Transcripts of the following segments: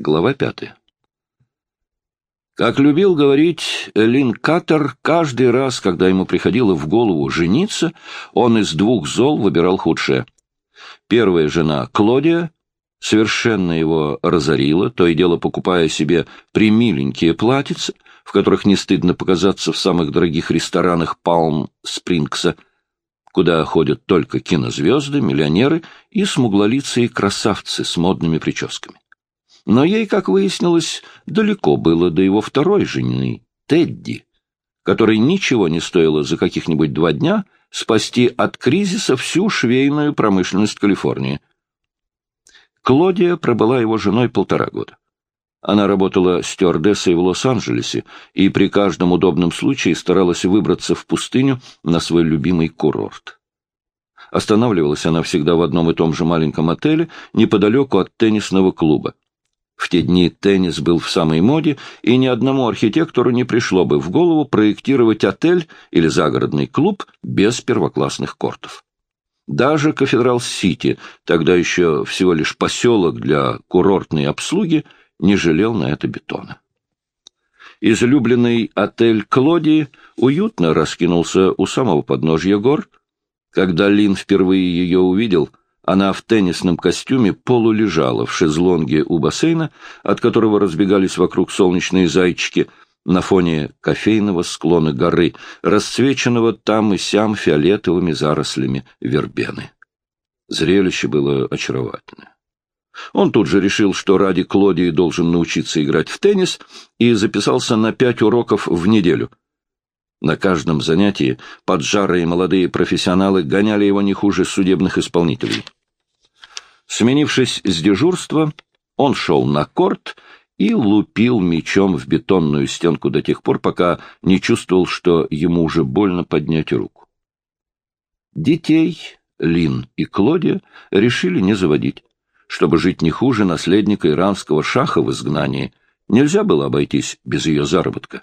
Глава пятая. Как любил говорить Лин Каттер, каждый раз, когда ему приходило в голову жениться, он из двух зол выбирал худшее. Первая жена, Клодия, совершенно его разорила, то и дело покупая себе примиленькие платьица, в которых не стыдно показаться в самых дорогих ресторанах Палм-Спрингса, куда ходят только кинозвезды, миллионеры и смуглолицые красавцы с модными прическами. Но ей, как выяснилось, далеко было до его второй жены, Тедди, которой ничего не стоило за каких-нибудь два дня спасти от кризиса всю швейную промышленность Калифорнии. Клодия пробыла его женой полтора года. Она работала стюардессой в Лос-Анджелесе и при каждом удобном случае старалась выбраться в пустыню на свой любимый курорт. Останавливалась она всегда в одном и том же маленьком отеле неподалеку от теннисного клуба. В те дни теннис был в самой моде, и ни одному архитектору не пришло бы в голову проектировать отель или загородный клуб без первоклассных кортов. Даже Кафедрал-Сити, тогда еще всего лишь поселок для курортной обслуги, не жалел на это бетона. Излюбленный отель Клодии уютно раскинулся у самого подножья гор. Когда Лин впервые ее увидел, она в теннисном костюме полулежала в шезлонге у бассейна, от которого разбегались вокруг солнечные зайчики, на фоне кофейного склона горы, расцвеченного там и сям фиолетовыми зарослями вербены. Зрелище было очаровательное. Он тут же решил, что ради Клодии должен научиться играть в теннис, и записался на пять уроков в неделю — на каждом занятии поджарые молодые профессионалы гоняли его не хуже судебных исполнителей. Сменившись с дежурства, он шел на корт и лупил мечом в бетонную стенку до тех пор, пока не чувствовал, что ему уже больно поднять руку. Детей Лин и Клодия решили не заводить. Чтобы жить не хуже наследника иранского шаха в изгнании, нельзя было обойтись без ее заработка.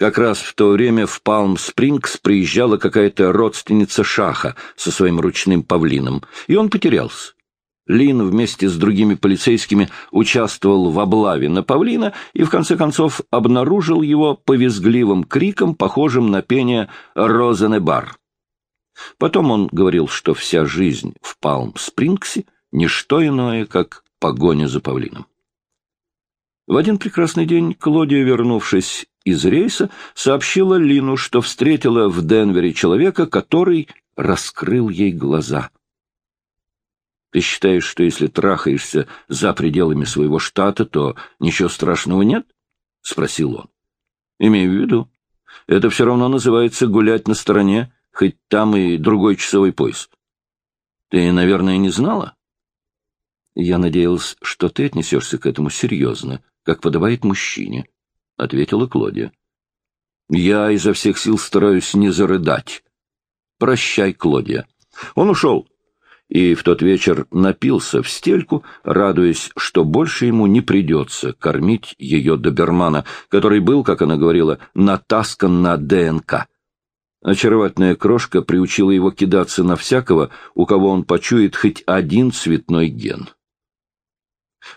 Как раз в то время в Палм-Спрингс приезжала какая-то родственница Шаха со своим ручным павлином, и он потерялся. Лин вместе с другими полицейскими участвовал в облаве на павлина и, в конце концов, обнаружил его по крикам, похожим на пение «Розенебар». Потом он говорил, что вся жизнь в Палм-Спрингсе — не что иное, как погоня за павлином. В один прекрасный день Клодия, вернувшись из рейса, сообщила Лину, что встретила в Денвере человека, который раскрыл ей глаза. «Ты считаешь, что если трахаешься за пределами своего штата, то ничего страшного нет?» — спросил он. «Имею в виду. Это все равно называется гулять на стороне, хоть там и другой часовой пояс. Ты, наверное, не знала?» «Я надеялся, что ты отнесешься к этому серьезно», как подобает мужчине, — ответила Клодия. — Я изо всех сил стараюсь не зарыдать. Прощай, Клодия. Он ушел, и в тот вечер напился в стельку, радуясь, что больше ему не придется кормить ее добермана, который был, как она говорила, натаскан на ДНК. Очаровательная крошка приучила его кидаться на всякого, у кого он почует хоть один цветной ген.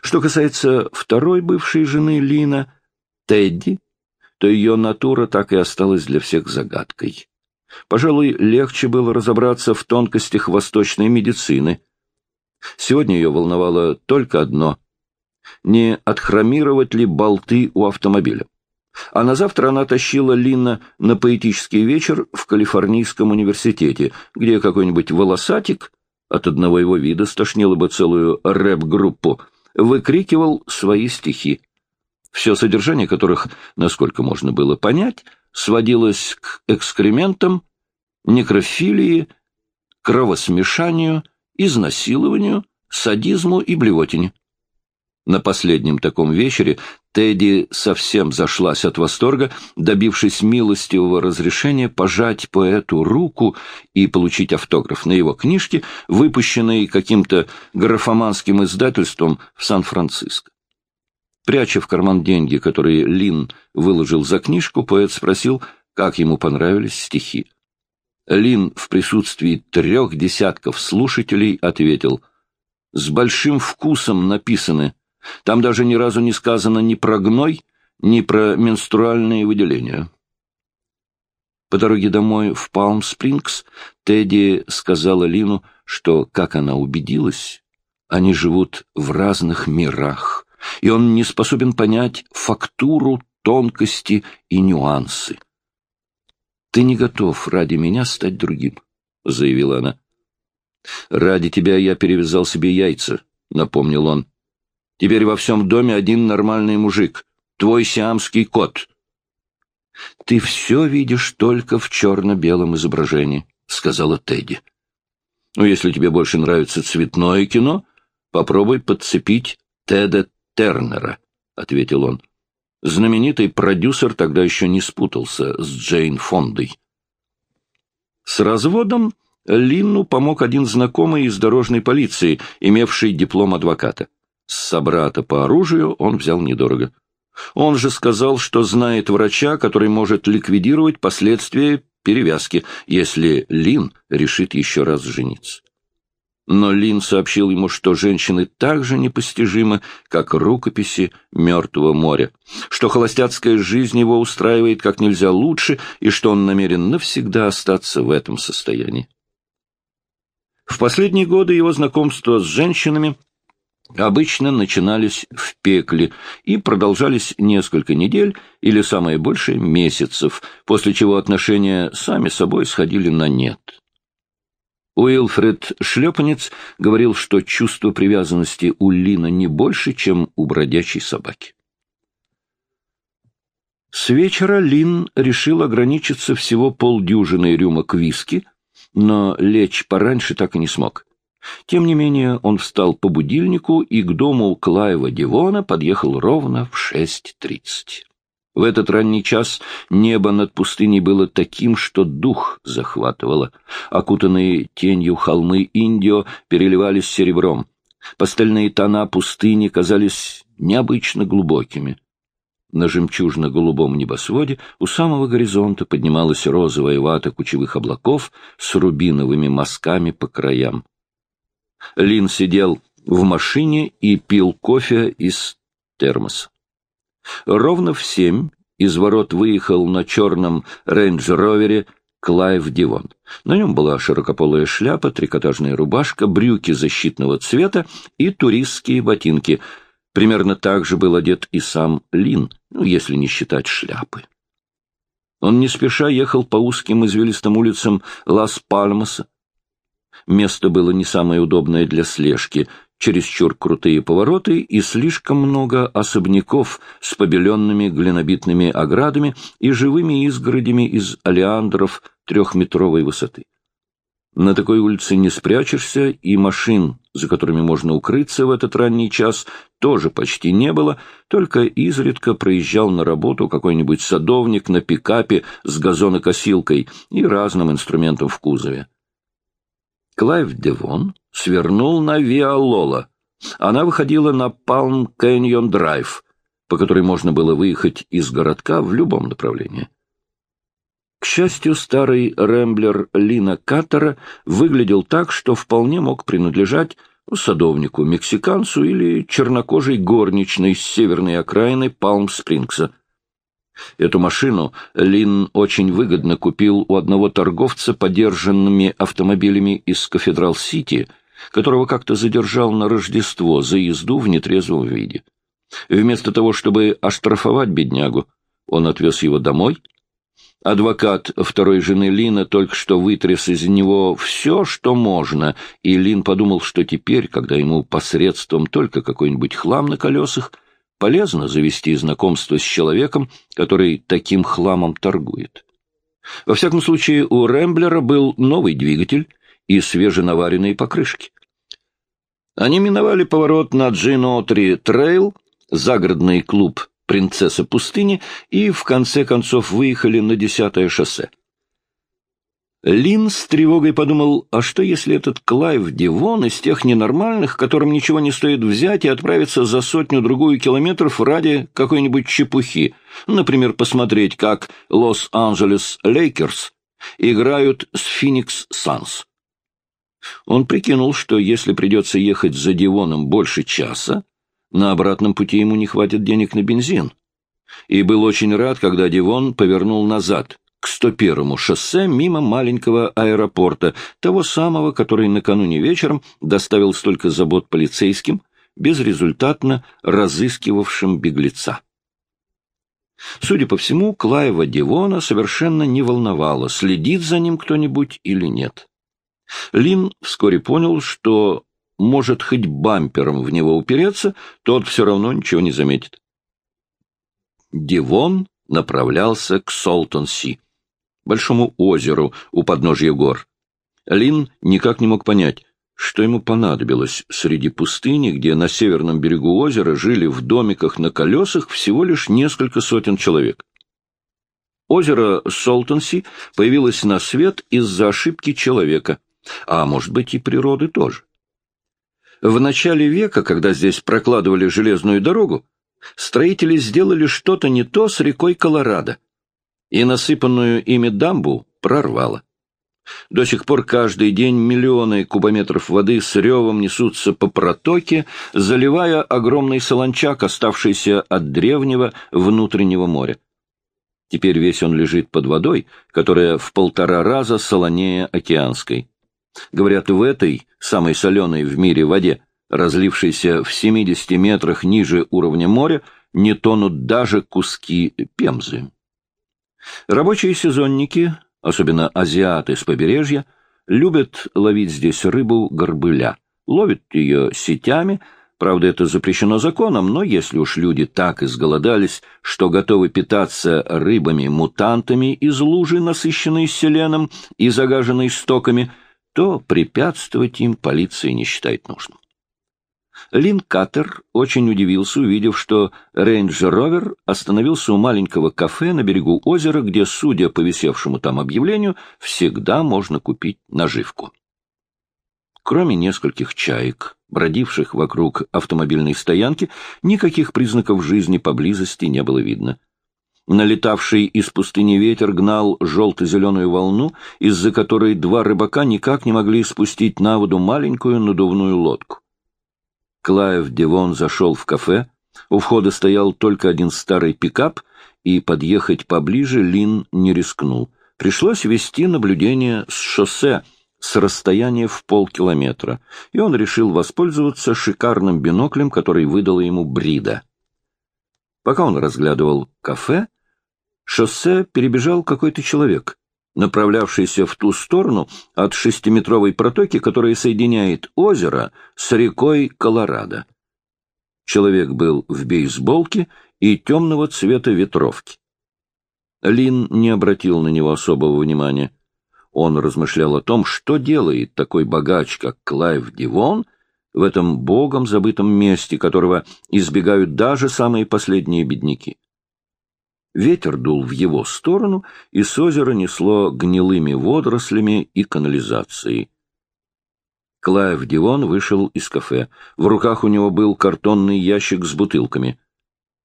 Что касается второй бывшей жены Лина, Тедди, то ее натура так и осталась для всех загадкой. Пожалуй, легче было разобраться в тонкостях восточной медицины. Сегодня ее волновало только одно — не отхромировать ли болты у автомобиля. А на завтра она тащила Лина на поэтический вечер в Калифорнийском университете, где какой-нибудь волосатик, от одного его вида стошнило бы целую рэп-группу, выкрикивал свои стихи, все содержание которых, насколько можно было понять, сводилось к экскрементам, некрофилии, кровосмешанию, изнасилованию, садизму и блевотине. На последнем таком вечере Тедди совсем зашлась от восторга, добившись милостивого разрешения пожать поэту руку и получить автограф на его книжке, выпущенной каким-то графоманским издательством в Сан-Франциско. Пряча в карман деньги, которые Лин выложил за книжку, поэт спросил, как ему понравились стихи. Лин в присутствии трех десятков слушателей ответил, «С большим вкусом написаны» Там даже ни разу не сказано ни про гной, ни про менструальные выделения. По дороге домой в Палм-Спрингс Тедди сказала Лину, что, как она убедилась, они живут в разных мирах, и он не способен понять фактуру, тонкости и нюансы. «Ты не готов ради меня стать другим», — заявила она. «Ради тебя я перевязал себе яйца», — напомнил он. «Теперь во всем доме один нормальный мужик, твой сиамский кот». «Ты все видишь только в черно-белом изображении», — сказала Тедди. «Ну, если тебе больше нравится цветное кино, попробуй подцепить Теда Тернера», — ответил он. Знаменитый продюсер тогда еще не спутался с Джейн Фондой. С разводом Линну помог один знакомый из дорожной полиции, имевший диплом адвоката. С собрата по оружию он взял недорого. Он же сказал, что знает врача, который может ликвидировать последствия перевязки, если Лин решит еще раз жениться. Но Лин сообщил ему, что женщины так же непостижимы, как рукописи Мертвого моря, что холостяцкая жизнь его устраивает как нельзя лучше и что он намерен навсегда остаться в этом состоянии. В последние годы его знакомства с женщинами обычно начинались в пекле и продолжались несколько недель или, самое большее, месяцев, после чего отношения сами собой сходили на нет. Уилфред Шлепанец говорил, что чувство привязанности у Лина не больше, чем у бродячей собаки. С вечера Лин решил ограничиться всего полдюжины рюмок виски, но лечь пораньше так и не смог. Тем не менее он встал по будильнику и к дому Клаева Дивона подъехал ровно в шесть тридцать. В этот ранний час небо над пустыней было таким, что дух захватывало. Окутанные тенью холмы Индио переливались серебром. Пастельные тона пустыни казались необычно глубокими. На жемчужно-голубом небосводе у самого горизонта поднималась розовая вата кучевых облаков с рубиновыми мазками по краям. Лин сидел в машине и пил кофе из термоса. Ровно в семь из ворот выехал на черном рейндж-ровере Клайв Дивон. На нем была широкополая шляпа, трикотажная рубашка, брюки защитного цвета и туристские ботинки. Примерно так же был одет и сам Лин, ну, если не считать шляпы. Он не спеша ехал по узким извилистым улицам Лас-Пальмаса. Место было не самое удобное для слежки — чересчур крутые повороты и слишком много особняков с побеленными глинобитными оградами и живыми изгородями из алиандров трехметровой высоты. На такой улице не спрячешься, и машин, за которыми можно укрыться в этот ранний час, тоже почти не было, только изредка проезжал на работу какой-нибудь садовник на пикапе с газонокосилкой и разным инструментом в кузове. Клайв Девон свернул на Виа Лола. Она выходила на Палм Кэньон Драйв, по которой можно было выехать из городка в любом направлении. К счастью, старый рэмблер Лина Каттера выглядел так, что вполне мог принадлежать садовнику-мексиканцу или чернокожей горничной с северной окраины Палм-Спрингса — Эту машину Лин очень выгодно купил у одного торговца подержанными автомобилями из Кафедрал-Сити, которого как-то задержал на Рождество за езду в нетрезвом виде. Вместо того, чтобы оштрафовать беднягу, он отвез его домой. Адвокат второй жены Лина только что вытряс из него все, что можно, и Лин подумал, что теперь, когда ему по средствам только какой-нибудь хлам на колесах, полезно завести знакомство с человеком, который таким хламом торгует. Во всяком случае, у Рэмблера был новый двигатель и свеженаваренные покрышки. Они миновали поворот на Джин Отри Трейл, загородный клуб «Принцесса пустыни» и, в конце концов, выехали на десятое шоссе. Лин с тревогой подумал, а что если этот Клайв Дивон из тех ненормальных, которым ничего не стоит взять и отправиться за сотню-другую километров ради какой-нибудь чепухи, например, посмотреть, как Лос-Анджелес Лейкерс играют с Феникс Санс. Он прикинул, что если придется ехать за Дивоном больше часа, На обратном пути ему не хватит денег на бензин. И был очень рад, когда Дивон повернул назад, к 101-му шоссе, мимо маленького аэропорта, того самого, который накануне вечером доставил столько забот полицейским, безрезультатно разыскивавшим беглеца. Судя по всему, Клаева Дивона совершенно не волновало, следит за ним кто-нибудь или нет. Лин вскоре понял, что может хоть бампером в него упереться, тот все равно ничего не заметит. Дивон направлялся к Солтон-Си, большому озеру у подножья гор. Лин никак не мог понять, что ему понадобилось среди пустыни, где на северном берегу озера жили в домиках на колесах всего лишь несколько сотен человек. Озеро Солтонси появилось на свет из-за ошибки человека, а может быть и природы тоже. В начале века, когда здесь прокладывали железную дорогу, строители сделали что-то не то с рекой Колорадо, и насыпанную ими дамбу прорвало. До сих пор каждый день миллионы кубометров воды с ревом несутся по протоке, заливая огромный солончак, оставшийся от древнего внутреннего моря. Теперь весь он лежит под водой, которая в полтора раза солонее океанской. Говорят, в этой, самой соленой в мире воде, разлившейся в 70 метрах ниже уровня моря, не тонут даже куски пемзы. Рабочие сезонники особенно азиаты с побережья, любят ловить здесь рыбу-горбыля. Ловят ее сетями, правда, это запрещено законом, но если уж люди так изголодались, что готовы питаться рыбами-мутантами из лужи, насыщенной селеном и загаженной стоками, то препятствовать им полиция не считает нужным. Лин Каттер очень удивился, увидев, что рейндж-ровер остановился у маленького кафе на берегу озера, где, судя по висевшему там объявлению, всегда можно купить наживку. Кроме нескольких чаек, бродивших вокруг автомобильной стоянки, никаких признаков жизни поблизости не было видно. Налетавший из пустыни ветер гнал желто-зеленую волну, из-за которой два рыбака никак не могли спустить на воду маленькую надувную лодку. Клаев Девон зашел в кафе. У входа стоял только один старый пикап, и подъехать поближе Лин не рискнул. Пришлось вести наблюдение с шоссе с расстояния в полкилометра, и он решил воспользоваться шикарным биноклем, который выдала ему Брида. Пока он разглядывал кафе, шоссе перебежал какой-то человек направлявшийся в ту сторону от шестиметровой протоки, которая соединяет озеро с рекой Колорадо. Человек был в бейсболке и темного цвета ветровки. Лин не обратил на него особого внимания. Он размышлял о том, что делает такой богач, как Клайв Дивон, в этом богом забытом месте, которого избегают даже самые последние бедняки. Ветер дул в его сторону, и с озера несло гнилыми водорослями и канализацией. Клайв Дивон вышел из кафе. В руках у него был картонный ящик с бутылками.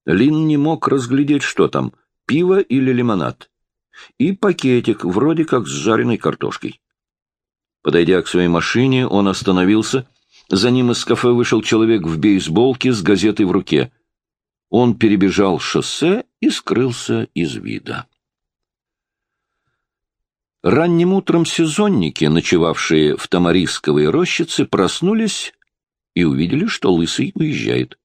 Лин не мог разглядеть, что там — пиво или лимонад. И пакетик, вроде как с жареной картошкой. Подойдя к своей машине, он остановился. За ним из кафе вышел человек в бейсболке с газетой в руке — он перебежал шоссе и скрылся из вида. Ранним утром сезонники, ночевавшие в Тамарисковой рощице, проснулись и увидели, что Лысый уезжает.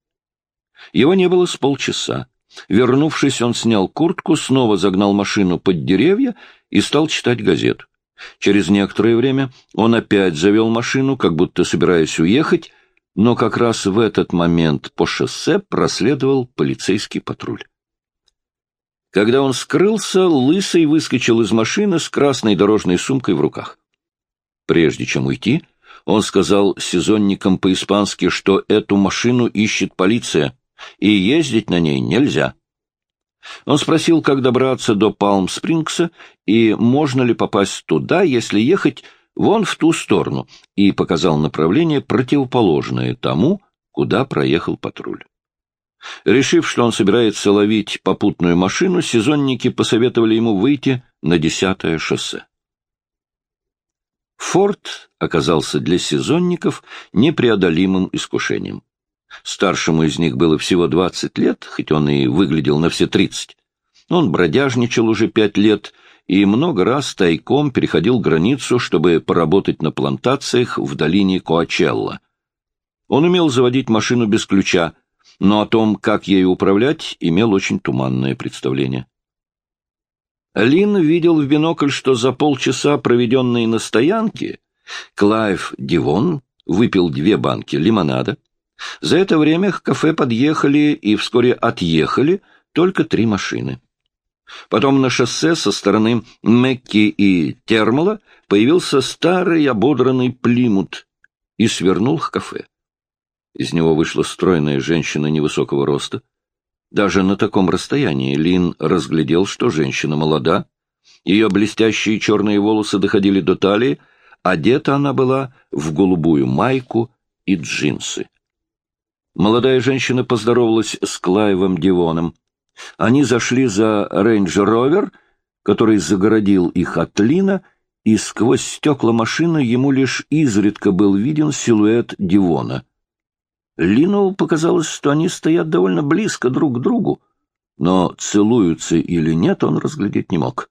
Его не было с полчаса. Вернувшись, он снял куртку, снова загнал машину под деревья и стал читать газету. Через некоторое время он опять завел машину, как будто собираясь уехать, но как раз в этот момент по шоссе проследовал полицейский патруль. Когда он скрылся, Лысый выскочил из машины с красной дорожной сумкой в руках. Прежде чем уйти, он сказал сезонникам по-испански, что эту машину ищет полиция, и ездить на ней нельзя. Он спросил, как добраться до Палм-Спрингса и можно ли попасть туда, если ехать вон в ту сторону, и показал направление, противоположное тому, куда проехал патруль. Решив, что он собирается ловить попутную машину, сезонники посоветовали ему выйти на десятое шоссе. Форт оказался для сезонников непреодолимым искушением. Старшему из них было всего двадцать лет, хоть он и выглядел на все тридцать. Он бродяжничал уже пять лет и много раз тайком переходил границу, чтобы поработать на плантациях в долине Коачелла. Он умел заводить машину без ключа, но о том, как ею управлять, имел очень туманное представление. Лин видел в бинокль, что за полчаса, проведенные на стоянке, Клайв Дивон выпил две банки лимонада. За это время к кафе подъехали и вскоре отъехали только три машины. Потом на шоссе со стороны Мекки и Термала появился старый ободранный плимут и свернул к кафе. Из него вышла стройная женщина невысокого роста. Даже на таком расстоянии Лин разглядел, что женщина молода. Ее блестящие черные волосы доходили до талии, одета она была в голубую майку и джинсы. Молодая женщина поздоровалась с Клайвом Дивоном. Они зашли за рейндж-ровер, который загородил их от Лина, и сквозь стекла машины ему лишь изредка был виден силуэт Дивона. Лину показалось, что они стоят довольно близко друг к другу, но целуются или нет, он разглядеть не мог.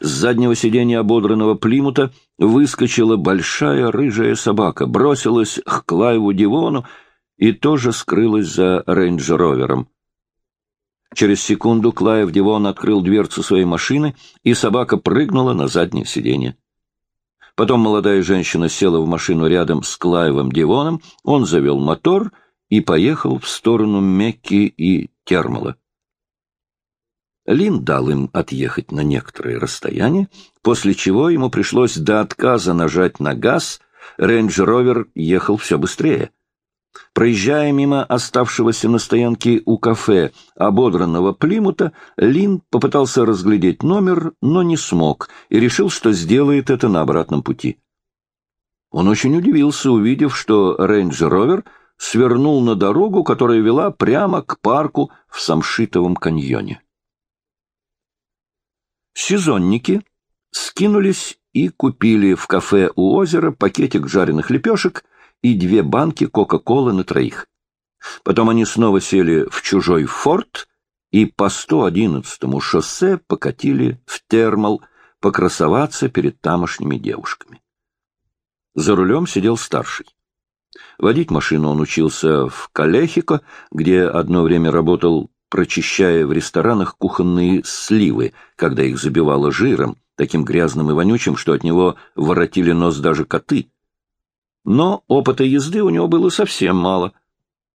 С заднего сиденья ободранного Плимута выскочила большая рыжая собака, бросилась к Клайву Дивону и тоже скрылась за рейндж-ровером. Через секунду Клайв Дивон открыл дверцу своей машины, и собака прыгнула на заднее сиденье. Потом молодая женщина села в машину рядом с Клайвом Дивоном, он завел мотор и поехал в сторону Мекки и Термала. Лин дал им отъехать на некоторое расстояние, после чего ему пришлось до отказа нажать на газ, рейндж-ровер ехал все быстрее. Проезжая мимо оставшегося на стоянке у кафе ободранного Плимута, Лин попытался разглядеть номер, но не смог, и решил, что сделает это на обратном пути. Он очень удивился, увидев, что рейндж-ровер свернул на дорогу, которая вела прямо к парку в Самшитовом каньоне. Сезонники скинулись и купили в кафе у озера пакетик жареных лепешек — и две банки Кока-Колы на троих. Потом они снова сели в чужой форд и по 111-му шоссе покатили в Термал покрасоваться перед тамошними девушками. За рулем сидел старший. Водить машину он учился в Калехико, где одно время работал, прочищая в ресторанах кухонные сливы, когда их забивало жиром, таким грязным и вонючим, что от него воротили нос даже коты — но опыта езды у него было совсем мало.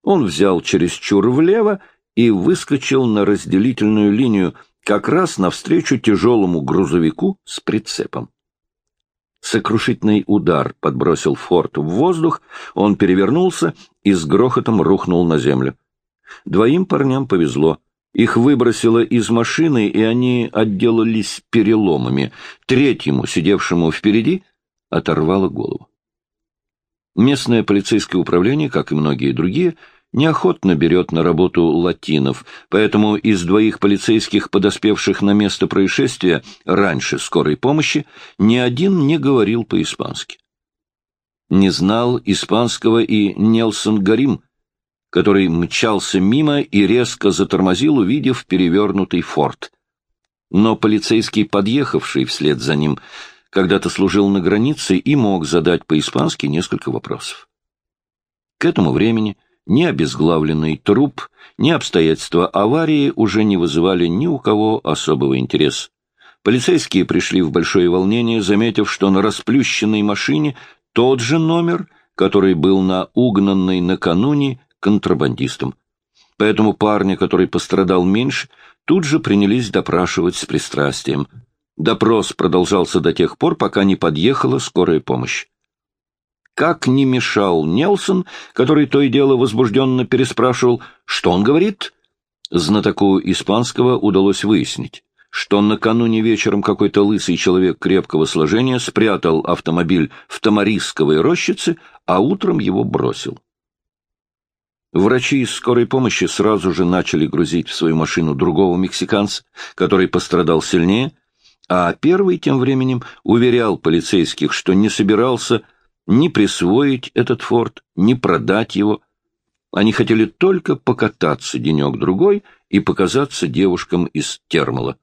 Он взял чересчур влево и выскочил на разделительную линию как раз навстречу тяжелому грузовику с прицепом. Сокрушительный удар подбросил форт в воздух, он перевернулся и с грохотом рухнул на землю. Двоим парням повезло. Их выбросило из машины, и они отделались переломами. Третьему, сидевшему впереди, оторвало голову. Местное полицейское управление, как и многие другие, неохотно берет на работу латинов, поэтому из двоих полицейских, подоспевших на место происшествия раньше скорой помощи, ни один не говорил по-испански. Не знал испанского и Нелсон Гарим, который мчался мимо и резко затормозил, увидев перевернутый форт. Но полицейский, подъехавший вслед за ним, когда-то служил на границе и мог задать по-испански несколько вопросов. К этому времени ни обезглавленный труп, ни обстоятельства аварии уже не вызывали ни у кого особого интереса. Полицейские пришли в большое волнение, заметив, что на расплющенной машине тот же номер, который был на угнанной накануне контрабандистом. Поэтому парня, который пострадал меньше, тут же принялись допрашивать с пристрастием – Допрос продолжался до тех пор, пока не подъехала скорая помощь. Как не мешал Нелсон, который то и дело возбужденно переспрашивал, что он говорит, знатоку испанского удалось выяснить, что накануне вечером какой-то лысый человек крепкого сложения спрятал автомобиль в Тамарисковой рощице, а утром его бросил. Врачи из скорой помощи сразу же начали грузить в свою машину другого мексиканца, который пострадал сильнее, а первый тем временем уверял полицейских, что не собирался ни присвоить этот форт, ни продать его, Они хотели только покататься денек-другой и показаться девушкам из термала.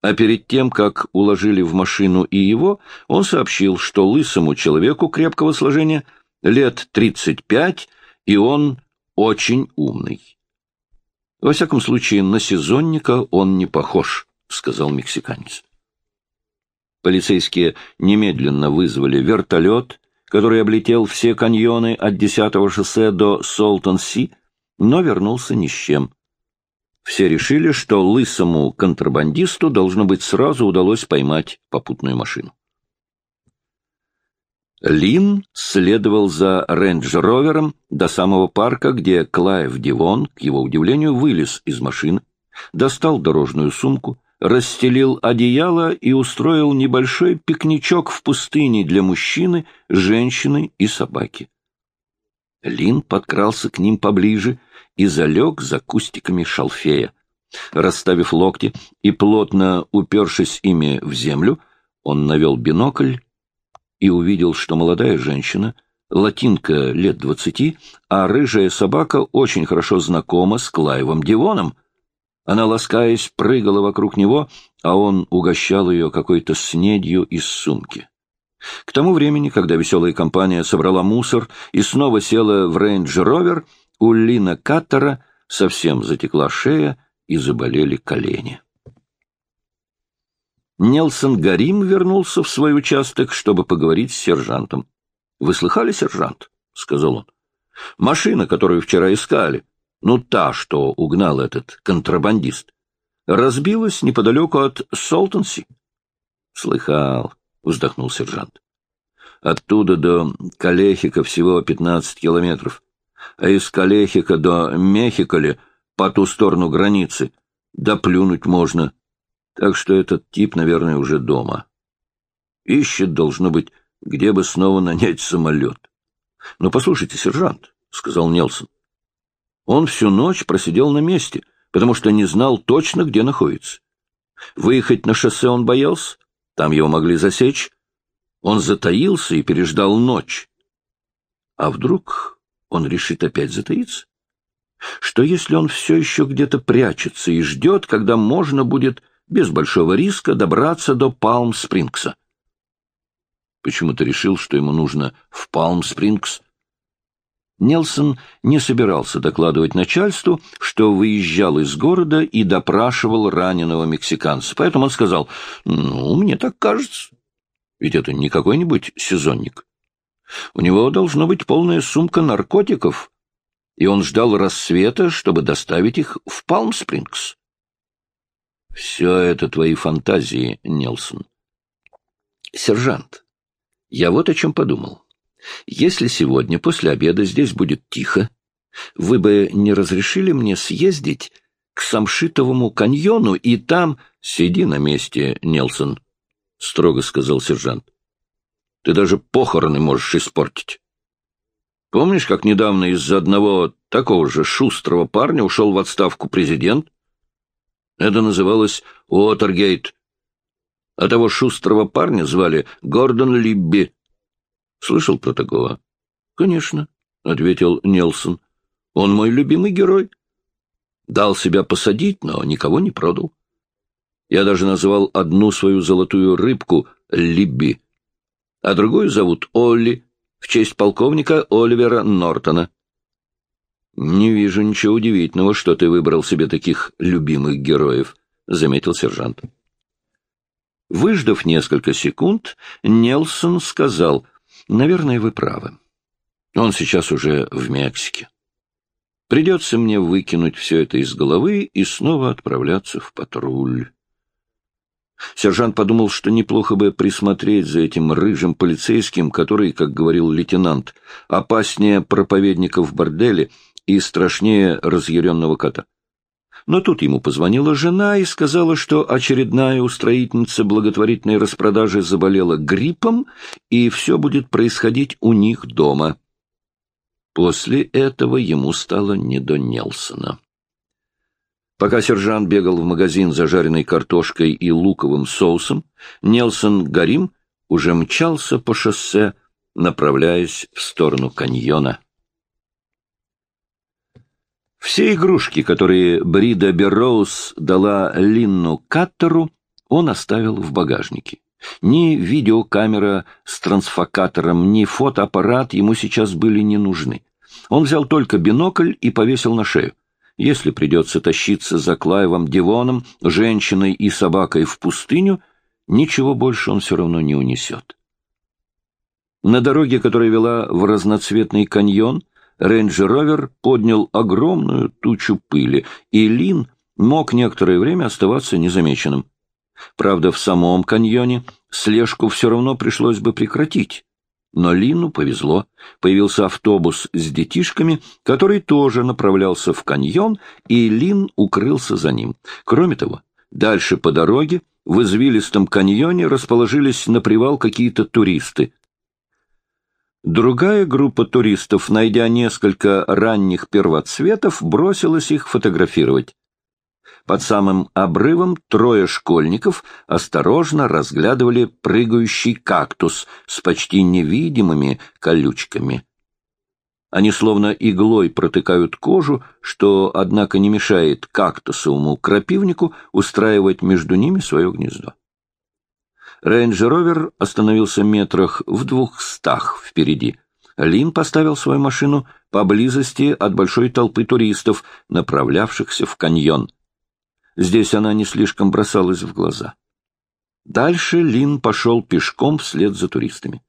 А перед тем, как уложили в машину и его, он сообщил, что лысому человеку крепкого сложения лет 35, и он очень умный. Во всяком случае, на сезонника он не похож, — сказал мексиканец. Полицейские немедленно вызвали вертолет, который облетел все каньоны от 10-го шоссе до Солтон-Си, но вернулся ни с чем. Все решили, что лысому контрабандисту, должно быть, сразу удалось поймать попутную машину. Лин следовал за рейндж-ровером до самого парка, где Клайв Дивон, к его удивлению, вылез из машины, достал дорожную сумку, расстелил одеяло и устроил небольшой пикничок в пустыне для мужчины, женщины и собаки. Лин подкрался к ним поближе и залег за кустиками шалфея. Расставив локти и плотно упершись ими в землю, он навел бинокль и увидел, что молодая женщина, латинка лет двадцати, а рыжая собака очень хорошо знакома с Клайвом Дивоном. Она, ласкаясь, прыгала вокруг него, а он угощал ее какой-то снедью из сумки. К тому времени, когда веселая компания собрала мусор и снова села в рейндж-ровер, у Лина Каттера совсем затекла шея и заболели колени. Нелсон Гарим вернулся в свой участок, чтобы поговорить с сержантом. — Вы слыхали, сержант? — сказал он. — Машина, которую вчера искали, ну та, что угнал этот контрабандист, разбилась неподалеку от Солтонси. — Слыхал, — вздохнул сержант. — Оттуда до Калехика всего пятнадцать километров, а из Калехика до Мехиколи по ту сторону границы доплюнуть можно — так что этот тип, наверное, уже дома. Ищет, должно быть, где бы снова нанять самолет. — Но послушайте, сержант, — сказал Нелсон, — он всю ночь просидел на месте, потому что не знал точно, где находится. Выехать на шоссе он боялся, там его могли засечь. Он затаился и переждал ночь. А вдруг он решит опять затаиться? Что если он все еще где-то прячется и ждет, когда можно будет без большого риска добраться до Палм-Спрингса. Почему ты решил, что ему нужно в Палм-Спрингс? Нелсон не собирался докладывать начальству, что выезжал из города и допрашивал раненого мексиканца. Поэтому он сказал, ну, мне так кажется. Ведь это не какой-нибудь сезонник. У него должна быть полная сумка наркотиков, и он ждал рассвета, чтобы доставить их в Палм-Спрингс. Все это твои фантазии, Нелсон. Сержант, я вот о чем подумал. Если сегодня после обеда здесь будет тихо, вы бы не разрешили мне съездить к Самшитовому каньону и там... — Сиди на месте, Нелсон, — строго сказал сержант. — Ты даже похороны можешь испортить. Помнишь, как недавно из-за одного такого же шустрого парня ушел в отставку президент? Это называлось Уотергейт. А того шустрого парня звали Гордон Либби. Слышал про такого? — Конечно, — ответил Нелсон. — Он мой любимый герой. Дал себя посадить, но никого не продал. Я даже назвал одну свою золотую рыбку Либби, а другую зовут Олли, в честь полковника Оливера Нортона. — Не вижу ничего удивительного, что ты выбрал себе таких любимых героев, — заметил сержант. Выждав несколько секунд, Нелсон сказал, — Наверное, вы правы. Он сейчас уже в Мексике. Придется мне выкинуть все это из головы и снова отправляться в патруль. Сержант подумал, что неплохо бы присмотреть за этим рыжим полицейским, который, как говорил лейтенант, опаснее проповедника в борделе — и страшнее разъяренного кота. Но тут ему позвонила жена и сказала, что очередная устроительница благотворительной распродажи заболела гриппом, и все будет происходить у них дома. После этого ему стало не до Нелсона. Пока сержант бегал в магазин за жареной картошкой и луковым соусом, Нелсон Гарим уже мчался по шоссе, направляясь в сторону каньона. Все игрушки, которые Брида Берроуз дала Линну Каттеру, он оставил в багажнике. Ни видеокамера с трансфокатором, ни фотоаппарат ему сейчас были не нужны. Он взял только бинокль и повесил на шею. Если придется тащиться за Клайвом Дивоном, женщиной и собакой в пустыню, ничего больше он все равно не унесет. На дороге, которая вела в разноцветный каньон, рейндж-ровер поднял огромную тучу пыли, и Лин мог некоторое время оставаться незамеченным. Правда, в самом каньоне слежку все равно пришлось бы прекратить. Но Лину повезло. Появился автобус с детишками, который тоже направлялся в каньон, и Лин укрылся за ним. Кроме того, дальше по дороге в извилистом каньоне расположились на привал какие-то туристы. Другая группа туристов, найдя несколько ранних первоцветов, бросилась их фотографировать. Под самым обрывом трое школьников осторожно разглядывали прыгающий кактус с почти невидимыми колючками. Они словно иглой протыкают кожу, что, однако, не мешает кактусовому крапивнику устраивать между ними свое гнездо. Рейндж-ровер остановился метрах в двухстах впереди. Лин поставил свою машину поблизости от большой толпы туристов, направлявшихся в каньон. Здесь она не слишком бросалась в глаза. Дальше Лин пошел пешком вслед за туристами.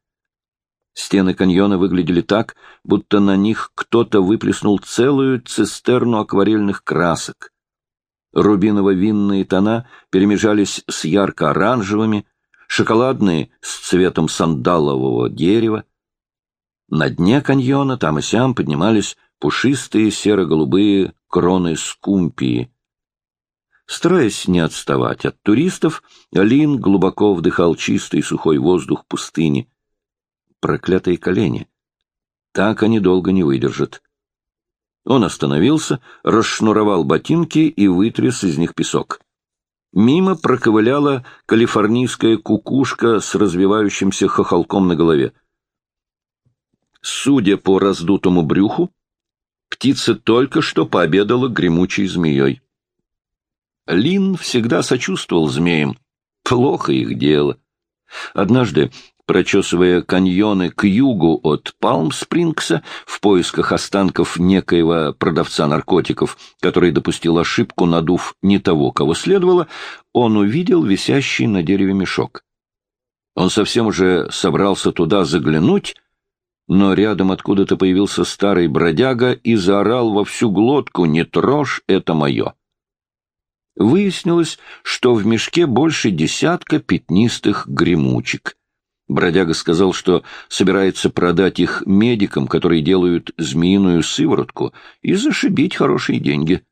Стены каньона выглядели так, будто на них кто-то выплеснул целую цистерну акварельных красок. Рубиново-винные тона перемежались с ярко-оранжевыми, шоколадные с цветом сандалового дерева. На дне каньона там и сям поднимались пушистые серо-голубые кроны скумпии, Стараясь не отставать от туристов, Лин глубоко вдыхал чистый сухой воздух пустыни. Проклятые колени. Так они долго не выдержат. Он остановился, расшнуровал ботинки и вытряс из них песок. Мимо проковыляла калифорнийская кукушка с развивающимся хохолком на голове. Судя по раздутому брюху, птица только что пообедала гремучей змеей. Лин всегда сочувствовал змеям. Плохо их дело. Однажды, прочесывая каньоны к югу от Палм-Спрингса в поисках останков некоего продавца наркотиков, который допустил ошибку, надув не того, кого следовало, он увидел висящий на дереве мешок. Он совсем уже собрался туда заглянуть, но рядом откуда-то появился старый бродяга и заорал во всю глотку «Не трожь, это мое!» Выяснилось, что в мешке больше десятка пятнистых гремучек. Бродяга сказал, что собирается продать их медикам, которые делают змеиную сыворотку, и зашибить хорошие деньги.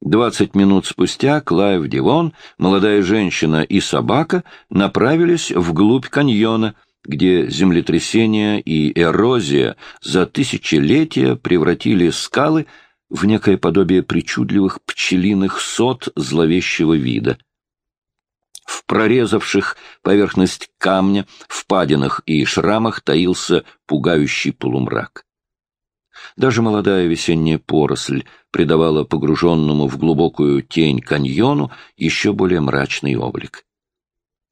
Двадцать минут спустя Клайв Дивон, молодая женщина и собака направились вглубь каньона, где землетрясение и эрозия за тысячелетия превратили скалы в некое подобие причудливых пчелиных сот зловещего вида. В прорезавших поверхность камня, впадинах и шрамах таился пугающий полумрак. Даже молодая весенняя поросль придавала погруженному в глубокую тень каньону еще более мрачный облик.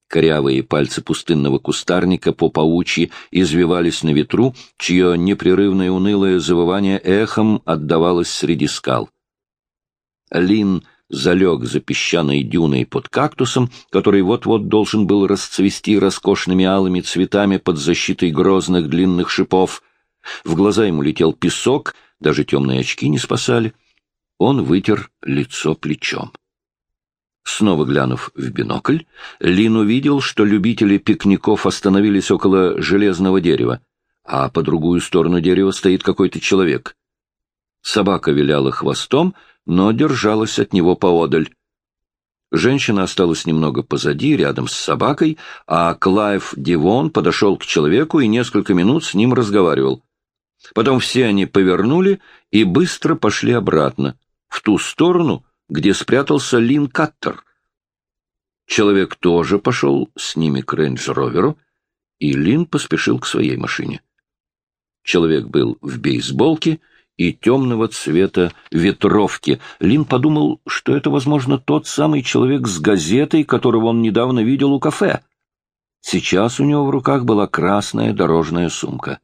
Корявые пальцы пустынного кустарника по паучьи извивались на ветру, чье непрерывное унылое завывание эхом отдавалось среди скал. Лин залег за песчаной дюной под кактусом, который вот-вот должен был расцвести роскошными алыми цветами под защитой грозных длинных шипов. В глаза ему летел песок, даже темные очки не спасали. Он вытер лицо плечом. Снова глянув в бинокль, Лин увидел, что любители пикников остановились около железного дерева, а по другую сторону дерева стоит какой-то человек. Собака виляла хвостом, но держалась от него поодаль. Женщина осталась немного позади, рядом с собакой, а Клайв Дивон подошел к человеку и несколько минут с ним разговаривал. Потом все они повернули и быстро пошли обратно, в ту сторону, где спрятался Лин Каттер. Человек тоже пошел с ними к рейндж-роверу, и Лин поспешил к своей машине. Человек был в бейсболке и темного цвета ветровки. Лин подумал, что это, возможно, тот самый человек с газетой, которого он недавно видел у кафе. Сейчас у него в руках была красная дорожная сумка.